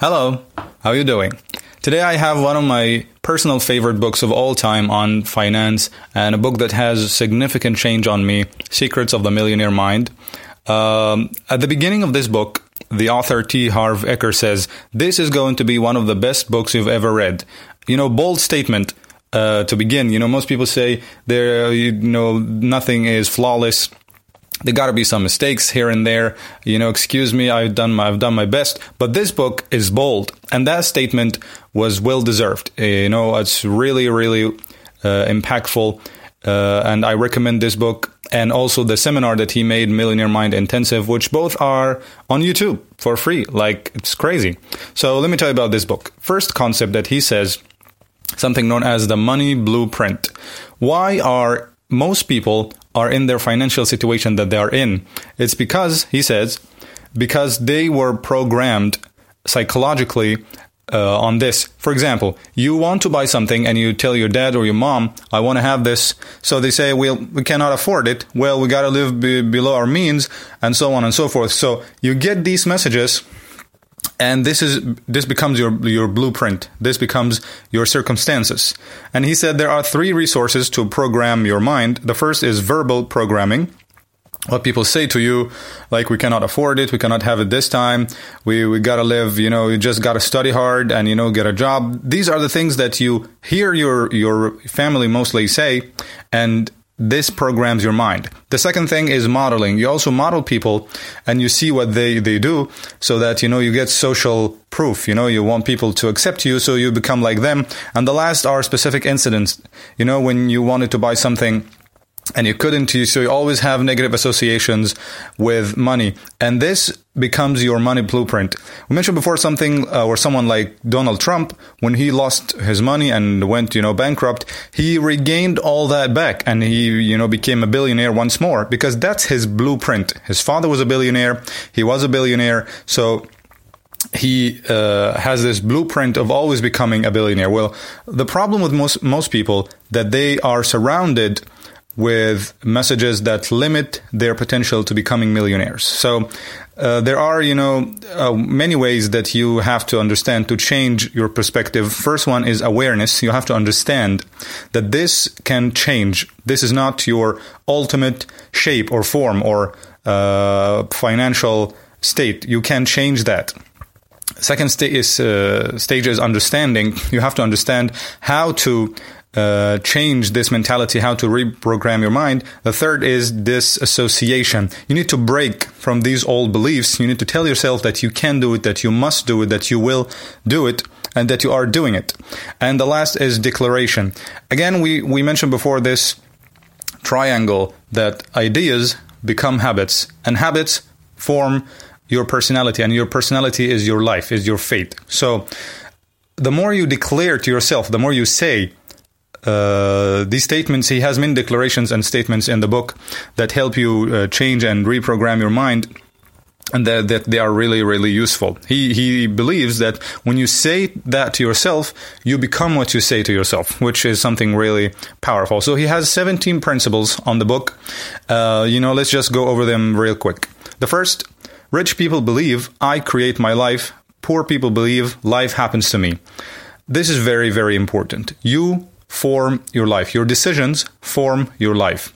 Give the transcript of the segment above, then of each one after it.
Hello, how are you doing? Today I have one of my personal favorite books of all time on finance and a book that has significant change on me, Secrets of the Millionaire Mind. Um, at the beginning of this book, the author T. Harv Eker says, This is going to be one of the best books you've ever read. You know, bold statement. Uh, to begin, you know, most people say there, you know, nothing is flawless there got to be some mistakes here and there. You know, excuse me, I've done my, I've done my best. But this book is bold, and that statement was well deserved. Uh, you know, it's really, really uh, impactful, uh, and I recommend this book and also the seminar that he made, Millionaire Mind Intensive, which both are on YouTube for free. Like it's crazy. So let me tell you about this book. First concept that he says something known as the money blueprint. Why are most people are in their financial situation that they are in. It's because, he says, because they were programmed psychologically uh, on this. For example, you want to buy something and you tell your dad or your mom, I want to have this. So they say, well, we cannot afford it. Well, we got to live be- below our means and so on and so forth. So you get these messages and this is this becomes your your blueprint. This becomes your circumstances. And he said there are three resources to program your mind. The first is verbal programming. What people say to you like we cannot afford it. We cannot have it this time. We we got to live you know you just got to study hard and you know get a job. These are the things that you hear your your family mostly say and this programs your mind. The second thing is modeling. You also model people and you see what they, they do so that, you know, you get social proof. You know, you want people to accept you so you become like them. And the last are specific incidents. You know, when you wanted to buy something and you couldn't you so you always have negative associations with money and this becomes your money blueprint we mentioned before something uh, someone like donald trump when he lost his money and went you know bankrupt he regained all that back and he you know became a billionaire once more because that's his blueprint his father was a billionaire he was a billionaire so he uh, has this blueprint of always becoming a billionaire. Well, the problem with most most people that they are surrounded with messages that limit their potential to becoming millionaires. So uh, there are, you know, uh, many ways that you have to understand to change your perspective. First one is awareness. You have to understand that this can change. This is not your ultimate shape or form or uh, financial state. You can change that. Second is, uh, stage is understanding. You have to understand how to uh, change this mentality, how to reprogram your mind. The third is disassociation. You need to break from these old beliefs. You need to tell yourself that you can do it, that you must do it, that you will do it, and that you are doing it. And the last is declaration. Again, we, we mentioned before this triangle that ideas become habits, and habits form your personality, and your personality is your life, is your fate. So, the more you declare to yourself, the more you say, uh, these statements, he has many declarations and statements in the book that help you uh, change and reprogram your mind. And that, that they are really, really useful. He, he believes that when you say that to yourself, you become what you say to yourself, which is something really powerful. So he has 17 principles on the book. Uh, you know, let's just go over them real quick. The first, rich people believe I create my life. Poor people believe life happens to me. This is very, very important. You form your life. Your decisions form your life.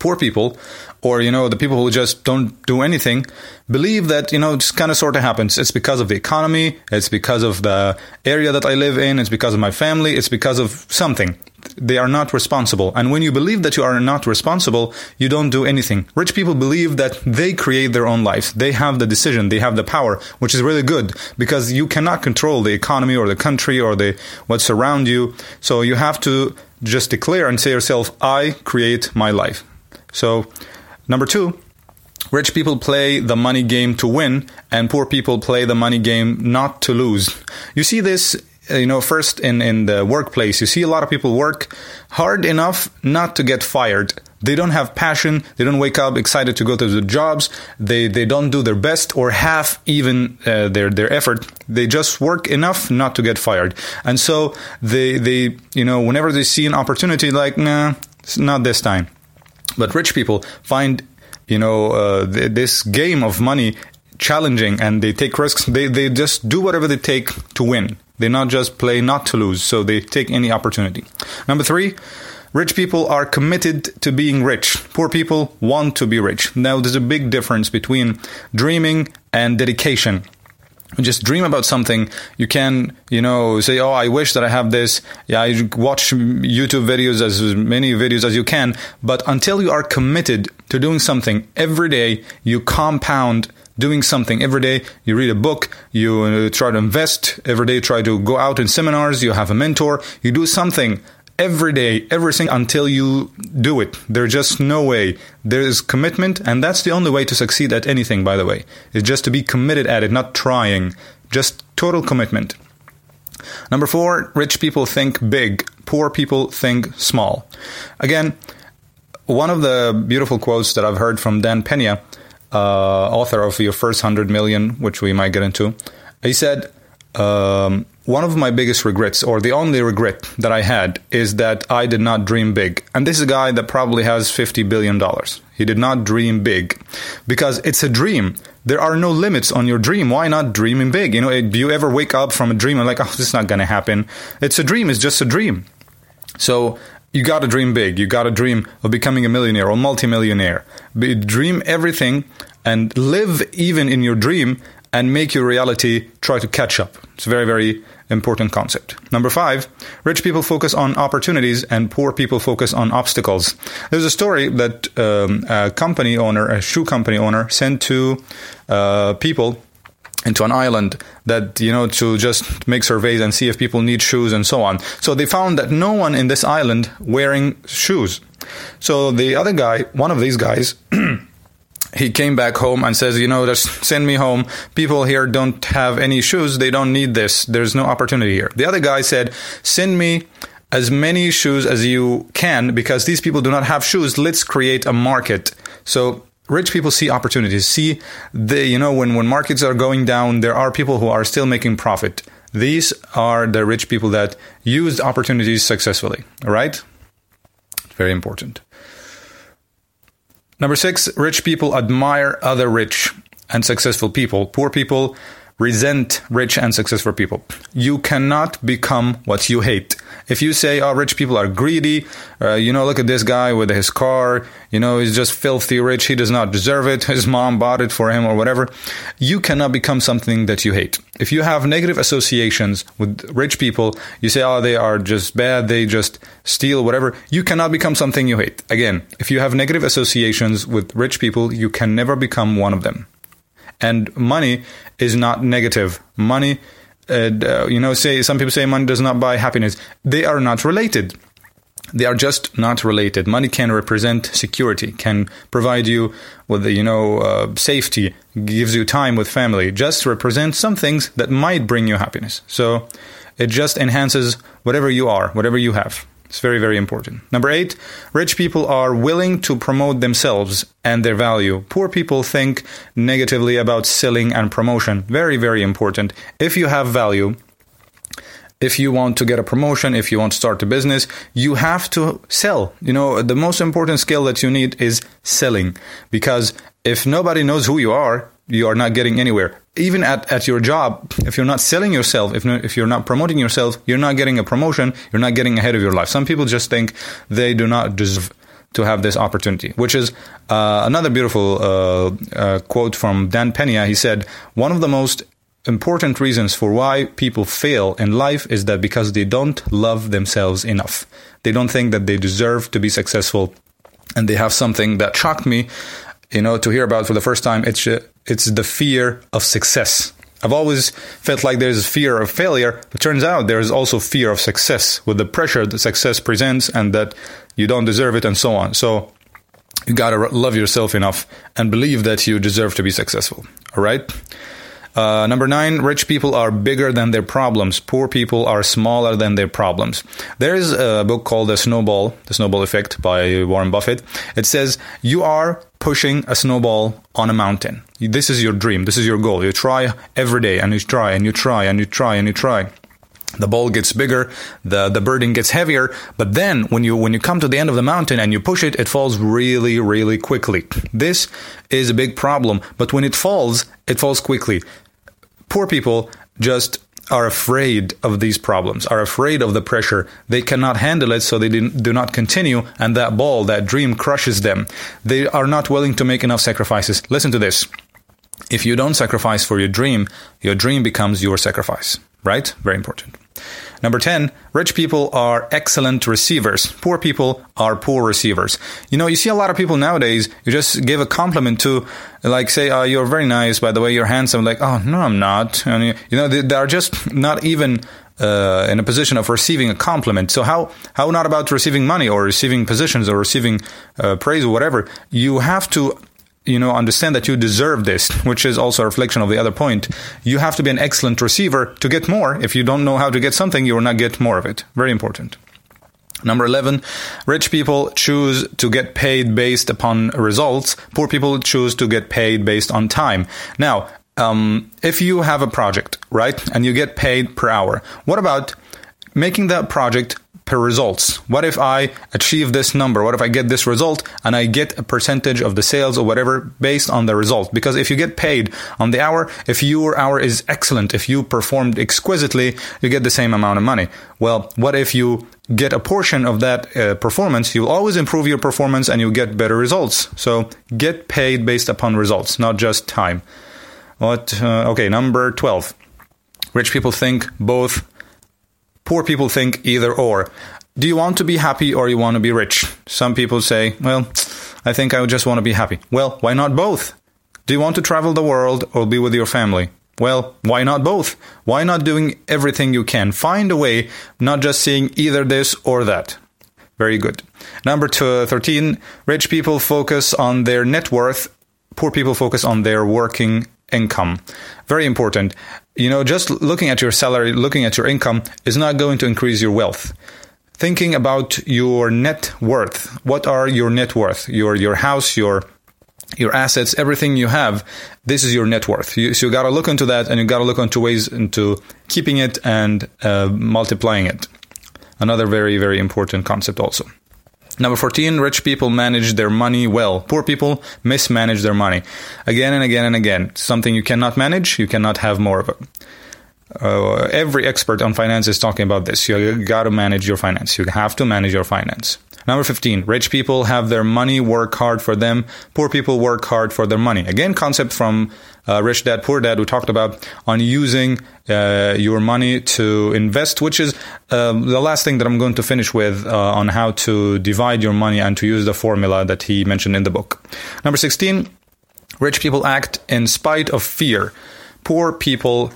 Poor people, or you know, the people who just don't do anything, believe that you know, just kind of sort of happens. It's because of the economy. It's because of the area that I live in. It's because of my family. It's because of something they are not responsible. And when you believe that you are not responsible, you don't do anything. Rich people believe that they create their own lives. They have the decision, they have the power, which is really good because you cannot control the economy or the country or the what's around you. So you have to just declare and say yourself, I create my life. So number 2, Rich people play the money game to win, and poor people play the money game not to lose. You see this you know, first in, in the workplace, you see a lot of people work hard enough not to get fired. They don't have passion. They don't wake up excited to go to the jobs. They they don't do their best or half even uh, their their effort. They just work enough not to get fired. And so they they you know whenever they see an opportunity, like nah, it's not this time. But rich people find you know uh, th- this game of money challenging and they take risks. They they just do whatever they take to win. They not just play not to lose, so they take any opportunity. Number three, rich people are committed to being rich. Poor people want to be rich. Now, there's a big difference between dreaming and dedication. You just dream about something. You can, you know, say, "Oh, I wish that I have this." Yeah, I watch YouTube videos as many videos as you can, but until you are committed to doing something every day, you compound doing something every day. You read a book, you uh, try to invest every day, try to go out in seminars, you have a mentor, you do something every day, everything until you do it. There's just no way. There is commitment, and that's the only way to succeed at anything, by the way. Is just to be committed at it, not trying. Just total commitment. Number four, rich people think big, poor people think small. Again, one of the beautiful quotes that I've heard from Dan Pena author of Your First Hundred Million, which we might get into, he said, um, One of my biggest regrets, or the only regret that I had, is that I did not dream big. And this is a guy that probably has $50 billion. He did not dream big because it's a dream. There are no limits on your dream. Why not dreaming big? You know, do you ever wake up from a dream and like, oh, this is not going to happen? It's a dream. It's just a dream. So you got to dream big. You got to dream of becoming a millionaire or multimillionaire. Be, dream everything and live even in your dream and make your reality try to catch up. It's a very, very important concept. Number five, rich people focus on opportunities and poor people focus on obstacles. There's a story that um, a company owner, a shoe company owner, sent to uh, people into an island that you know to just make surveys and see if people need shoes and so on. So they found that no one in this island wearing shoes. So the other guy one of these guys he came back home and says you know just send me home. People here don't have any shoes. They don't need this. There's no opportunity here. The other guy said send me as many shoes as you can because these people do not have shoes. Let's create a market. So rich people see opportunities. See the you know when when markets are going down there are people who are still making profit. These are the rich people that used opportunities successfully right? Very important. Number 6 rich people admire other rich and successful people. Poor people resent rich and successful people. You cannot become what you hate. If you say, oh, rich people are greedy, uh, you know, look at this guy with his car, you know, he's just filthy rich, he does not deserve it, his mom bought it for him or whatever, you cannot become something that you hate. If you have negative associations with rich people, you say, oh, they are just bad, they just steal, whatever, you cannot become something you hate. Again, if you have negative associations with rich people, you can never become one of them. And money is not negative. Money, uh, you know, say some people say money does not buy happiness. They are not related. They are just not related. Money can represent security, can provide you with, you know, uh, safety, gives you time with family. Just represent some things that might bring you happiness. So it just enhances whatever you are, whatever you have. It's very, very important. Number eight, rich people are willing to promote themselves and their value. Poor people think negatively about selling and promotion. Very, very important. If you have value, if you want to get a promotion, if you want to start a business, you have to sell. You know, the most important skill that you need is selling because if nobody knows who you are, you are not getting anywhere. Even at, at your job, if you're not selling yourself, if, if you're not promoting yourself, you're not getting a promotion, you're not getting ahead of your life. Some people just think they do not deserve to have this opportunity, which is uh, another beautiful uh, uh, quote from Dan Pena. He said, One of the most important reasons for why people fail in life is that because they don't love themselves enough. They don't think that they deserve to be successful. And they have something that shocked me you know, to hear about for the first time, it's uh, it's the fear of success. I've always felt like there's fear of failure, but turns out there is also fear of success with the pressure that success presents and that you don't deserve it and so on. So you gotta love yourself enough and believe that you deserve to be successful. All right. Uh, number nine, rich people are bigger than their problems. Poor people are smaller than their problems. There is a book called The Snowball, The Snowball Effect by Warren Buffett. It says, You are pushing a snowball on a mountain. This is your dream. This is your goal. You try every day and you try and you try and you try and you try. the ball gets bigger, the, the burden gets heavier, but then when you when you come to the end of the mountain and you push it, it falls really, really quickly. This is a big problem, but when it falls, it falls quickly. Poor people just are afraid of these problems, are afraid of the pressure. They cannot handle it, so they do not continue, and that ball, that dream crushes them. They are not willing to make enough sacrifices. Listen to this. If you don't sacrifice for your dream, your dream becomes your sacrifice, right? Very important. Number 10, rich people are excellent receivers. Poor people are poor receivers. You know, you see a lot of people nowadays, you just give a compliment to, like, say, oh, you're very nice, by the way, you're handsome. Like, oh, no, I'm not. And, you know, they, they are just not even uh, in a position of receiving a compliment. So how how not about receiving money or receiving positions or receiving uh, praise or whatever? You have to you know understand that you deserve this which is also a reflection of the other point you have to be an excellent receiver to get more if you don't know how to get something you will not get more of it very important Number 11, rich people choose to get paid based upon results. Poor people choose to get paid based on time. Now, um, if you have a project, right, and you get paid per hour, what about making that project per results. What if I achieve this number? What if I get this result and I get a percentage of the sales or whatever based on the result? Because if you get paid on the hour, if your hour is excellent, if you performed exquisitely, you get the same amount of money. Well, what if you get a portion of that uh, performance? You'll always improve your performance and you'll get better results. So get paid based upon results, not just time. What? Uh, okay, number 12. Rich people think both Poor people think either or. Do you want to be happy or you want to be rich? Some people say, well, I think I just want to be happy. Well, why not both? Do you want to travel the world or be with your family? Well, why not both? Why not doing everything you can? Find a way, not just seeing either this or that. Very good. Number two, 13, rich people focus on their net worth, poor people focus on their working income. Very important. You know, just looking at your salary, looking at your income is not going to increase your wealth. Thinking about your net worth. What are your net worth? Your your house, your your assets, everything you have, this is your net worth. You, so you got to look into that, and you got to look into ways into keeping it and uh, multiplying it. Another very very important concept also. Number 14, rich people manage their money well. Poor people mismanage their money. Again and again and again. Something you cannot manage, you cannot have more of it. Uh, every expert on finance is talking about this. You got to manage your finance. You have to manage your finance. Number 15, rich people have their money work hard for them. Poor people work hard for their money. Again, concept from uh, Rich Dad Poor Dad, we talked about on using uh, your money to invest, which is uh, the last thing that I'm going to finish with uh, on how to divide your money and to use the formula that he mentioned in the book. Number 16, rich people act in spite of fear. Poor people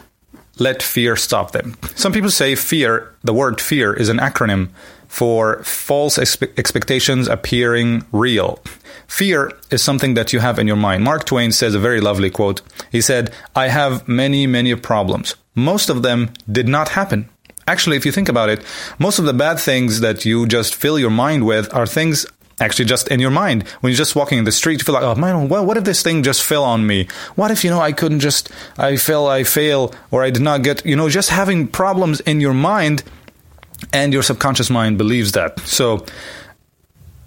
let fear stop them. Some people say fear, the word fear, is an acronym for false expe- expectations appearing real. Fear is something that you have in your mind. Mark Twain says a very lovely quote. He said, I have many, many problems. Most of them did not happen. Actually, if you think about it, most of the bad things that you just fill your mind with are things actually just in your mind. When you're just walking in the street, you feel like, oh man, well, what if this thing just fell on me? What if, you know, I couldn't just, I fell, I fail, or I did not get, you know, just having problems in your mind and your subconscious mind believes that. So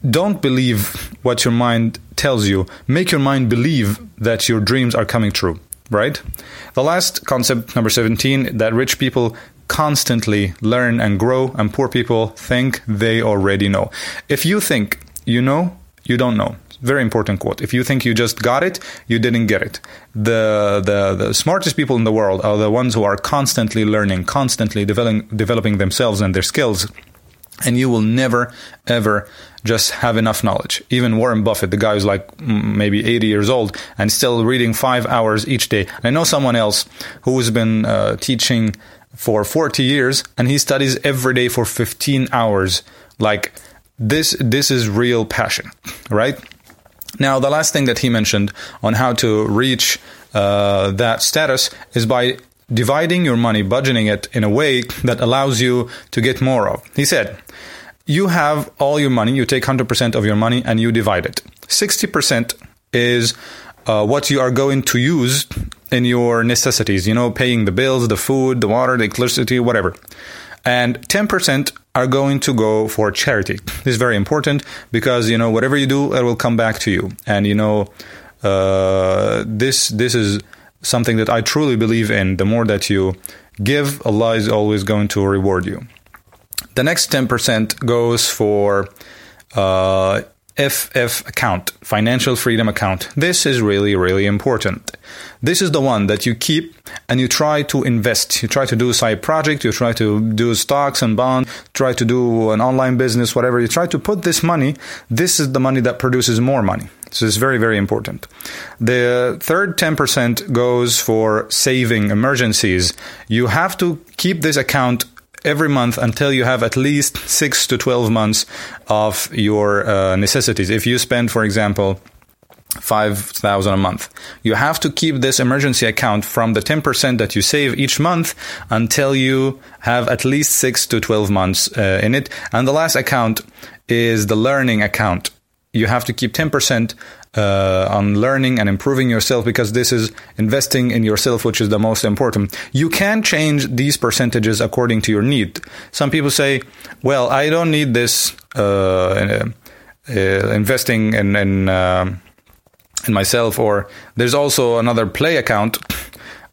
don't believe what your mind tells you. Make your mind believe that your dreams are coming true, right? The last concept, number 17, that rich people constantly learn and grow, and poor people think they already know. If you think you know, you don't know. Very important quote. If you think you just got it, you didn't get it. The, the, the smartest people in the world are the ones who are constantly learning, constantly developing, developing themselves and their skills. And you will never, ever just have enough knowledge. Even Warren Buffett, the guy who's like mm, maybe 80 years old and still reading five hours each day. I know someone else who's been uh, teaching for 40 years and he studies every day for 15 hours. Like, this this is real passion, right? Now, the last thing that he mentioned on how to reach uh, that status is by dividing your money, budgeting it in a way that allows you to get more of. He said, You have all your money, you take 100% of your money and you divide it. 60% is uh, what you are going to use in your necessities, you know, paying the bills, the food, the water, the electricity, whatever. And 10% are going to go for charity. This is very important because, you know, whatever you do, it will come back to you. And, you know, uh, this, this is something that I truly believe in. The more that you give, Allah is always going to reward you. The next 10% goes for uh, FF account, financial freedom account. This is really, really important. This is the one that you keep and you try to invest. You try to do a side project, you try to do stocks and bonds, try to do an online business, whatever. You try to put this money. This is the money that produces more money. So it's very, very important. The third 10% goes for saving emergencies. You have to keep this account every month until you have at least six to 12 months of your uh, necessities. If you spend, for example, 5000 a month. You have to keep this emergency account from the 10% that you save each month until you have at least 6 to 12 months uh, in it. And the last account is the learning account you have to keep 10% uh, on learning and improving yourself because this is investing in yourself, which is the most important. You can change these percentages according to your need. Some people say, well, I don't need this uh, uh, investing in, in, uh, in myself, or there's also another play account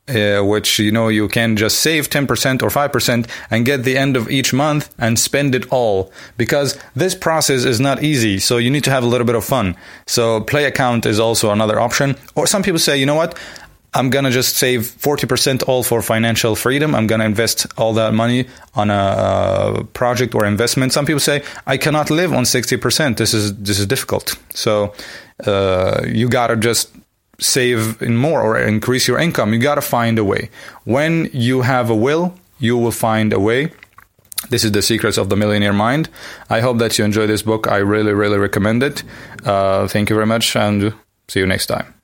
uh, which you know you can just save 10% or 5% and get the end of each month and spend it all because this process is not easy so you need to have a little bit of fun so play account is also another option or some people say you know what I'm to just save 40% all for financial freedom. I'm to invest all that money on a, project or investment. Some people say I cannot live on 60%. This is this is difficult. So uh, you got to just save in more or increase your income. You got to find a way. When you have a will, you will find a way. This is the secrets of the millionaire mind. I hope that you enjoy this book. I really, really recommend it. Uh, thank you very much and see you next time.